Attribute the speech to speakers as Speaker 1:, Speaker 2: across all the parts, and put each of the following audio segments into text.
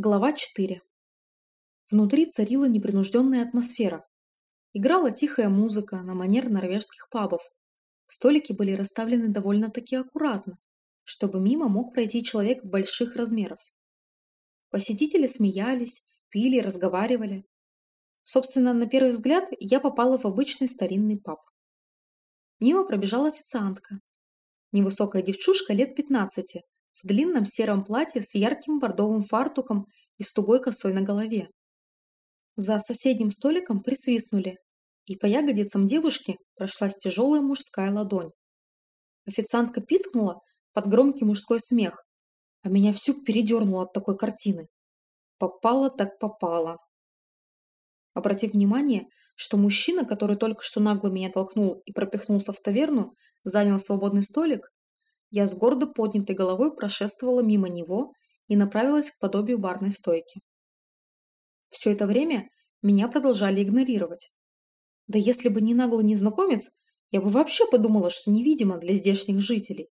Speaker 1: Глава 4. Внутри царила непринужденная атмосфера. Играла тихая музыка на манер норвежских пабов. Столики были расставлены довольно-таки аккуратно, чтобы мимо мог пройти человек больших размеров. Посетители смеялись, пили, разговаривали. Собственно, на первый взгляд я попала в обычный старинный паб. Мимо пробежала официантка. Невысокая девчушка лет 15, в длинном сером платье с ярким бордовым фартуком и с тугой косой на голове. За соседним столиком присвистнули, и по ягодицам девушки прошлась тяжелая мужская ладонь. Официантка пискнула под громкий мужской смех, а меня всю передернуло от такой картины. Попало так попало. Обратив внимание, что мужчина, который только что нагло меня толкнул и пропихнулся в таверну, занял свободный столик, я с гордо поднятой головой прошествовала мимо него и направилась к подобию барной стойки. Все это время меня продолжали игнорировать. Да если бы не наглый незнакомец, я бы вообще подумала, что невидимо для здешних жителей.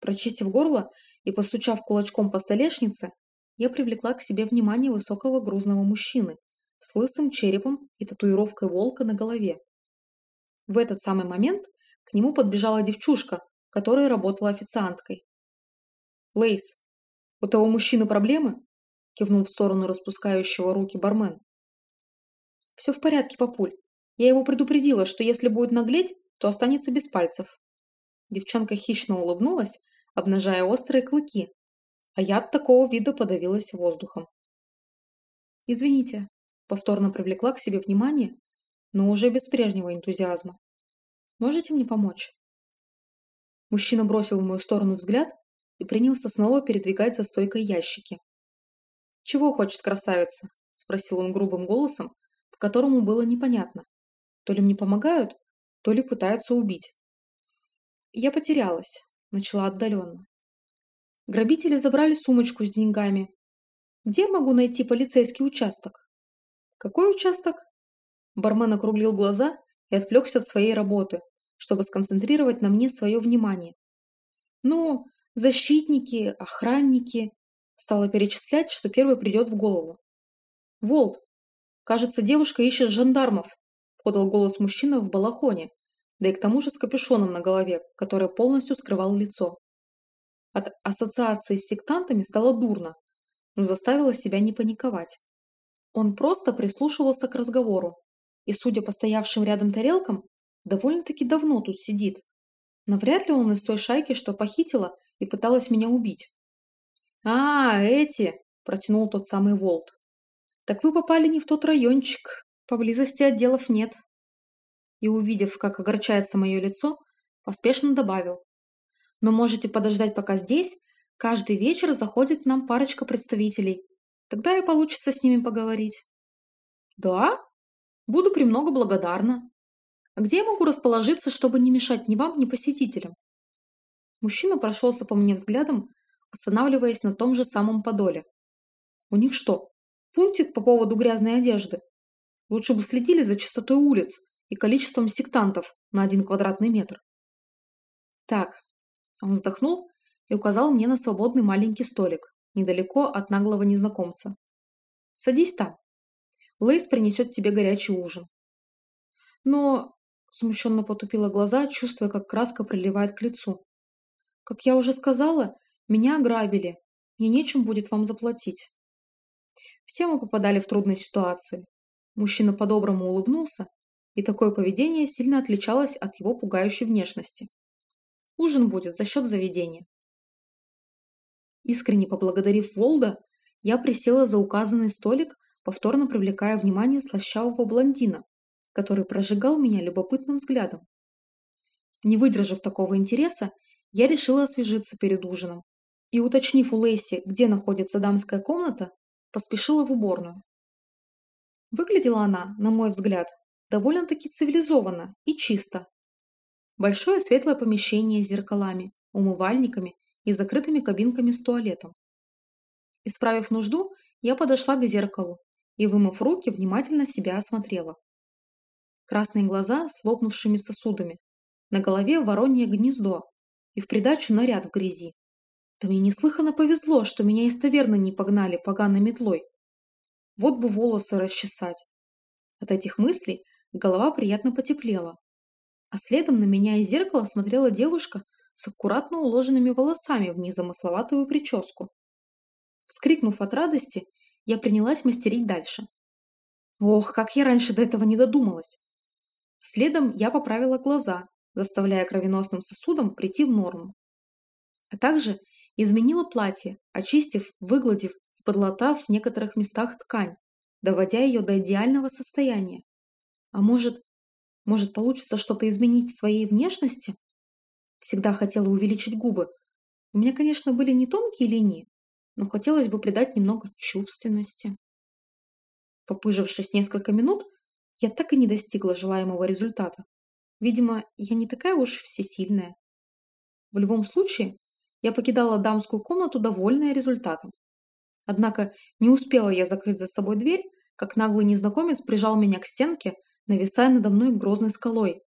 Speaker 1: Прочистив горло и постучав кулачком по столешнице, я привлекла к себе внимание высокого грузного мужчины с лысым черепом и татуировкой волка на голове. В этот самый момент к нему подбежала девчушка которая работала официанткой. «Лейс, у того мужчины проблемы?» – кивнул в сторону распускающего руки бармен. «Все в порядке, папуль. Я его предупредила, что если будет наглеть, то останется без пальцев». Девчонка хищно улыбнулась, обнажая острые клыки, а я от такого вида подавилась воздухом. «Извините», – повторно привлекла к себе внимание, но уже без прежнего энтузиазма. «Можете мне помочь?» Мужчина бросил в мою сторону взгляд и принялся снова передвигать за стойкой ящики. «Чего хочет красавица?» – спросил он грубым голосом, по которому было непонятно. То ли мне помогают, то ли пытаются убить. Я потерялась, начала отдаленно. Грабители забрали сумочку с деньгами. Где могу найти полицейский участок? Какой участок? Бармен округлил глаза и отвлекся от своей работы, чтобы сконцентрировать на мне свое внимание. Ну, защитники, охранники. Стала перечислять, что первый придет в голову. Волт. Кажется, девушка ищет жандармов, подал голос мужчина в балахоне, да и к тому же с капюшоном на голове, который полностью скрывал лицо. От ассоциации с сектантами стало дурно, но заставила себя не паниковать. Он просто прислушивался к разговору, и, судя по стоявшим рядом тарелкам, довольно-таки давно тут сидит. Навряд ли он из той шайки, что похитила и пыталась меня убить. «А, эти!» – протянул тот самый Волт. «Так вы попали не в тот райончик. Поблизости отделов нет». И, увидев, как огорчается мое лицо, поспешно добавил. «Но можете подождать пока здесь. Каждый вечер заходит нам парочка представителей. Тогда и получится с ними поговорить». «Да? Буду премного благодарна», где я могу расположиться, чтобы не мешать ни вам, ни посетителям? Мужчина прошелся по мне взглядом, останавливаясь на том же самом подоле. У них что, пунктик по поводу грязной одежды? Лучше бы следили за чистотой улиц и количеством сектантов на один квадратный метр. Так, он вздохнул и указал мне на свободный маленький столик, недалеко от наглого незнакомца. Садись там. Лейс принесет тебе горячий ужин. Но Смущенно потупила глаза, чувствуя, как краска приливает к лицу. «Как я уже сказала, меня ограбили. Мне нечем будет вам заплатить». Все мы попадали в трудные ситуации. Мужчина по-доброму улыбнулся, и такое поведение сильно отличалось от его пугающей внешности. Ужин будет за счет заведения. Искренне поблагодарив Волда, я присела за указанный столик, повторно привлекая внимание слащавого блондина, который прожигал меня любопытным взглядом. Не выдержав такого интереса, я решила освежиться перед ужином и, уточнив у Лейси, где находится дамская комната, поспешила в уборную. Выглядела она, на мой взгляд, довольно-таки цивилизованно и чисто. Большое светлое помещение с зеркалами, умывальниками и закрытыми кабинками с туалетом. Исправив нужду, я подошла к зеркалу и, вымыв руки, внимательно себя осмотрела красные глаза с лопнувшими сосудами, на голове воронье гнездо и в придачу наряд в грязи. Да мне неслыханно повезло, что меня из таверны не погнали поганой метлой. Вот бы волосы расчесать. От этих мыслей голова приятно потеплела. А следом на меня из зеркала смотрела девушка с аккуратно уложенными волосами в незамысловатую прическу. Вскрикнув от радости, я принялась мастерить дальше. Ох, как я раньше до этого не додумалась. Следом я поправила глаза, заставляя кровеносным сосудам прийти в норму. А также изменила платье, очистив, выгладив и подлатав в некоторых местах ткань, доводя ее до идеального состояния. А может, может получится что-то изменить в своей внешности? Всегда хотела увеличить губы. У меня, конечно, были не тонкие линии, но хотелось бы придать немного чувственности. Попыжившись несколько минут, я так и не достигла желаемого результата. Видимо, я не такая уж всесильная. В любом случае, я покидала дамскую комнату, довольная результатом. Однако не успела я закрыть за собой дверь, как наглый незнакомец прижал меня к стенке, нависая надо мной грозной скалой.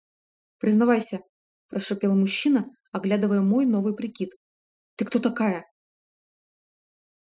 Speaker 1: «Признавайся», – прошепел мужчина, оглядывая мой новый прикид. «Ты кто такая?»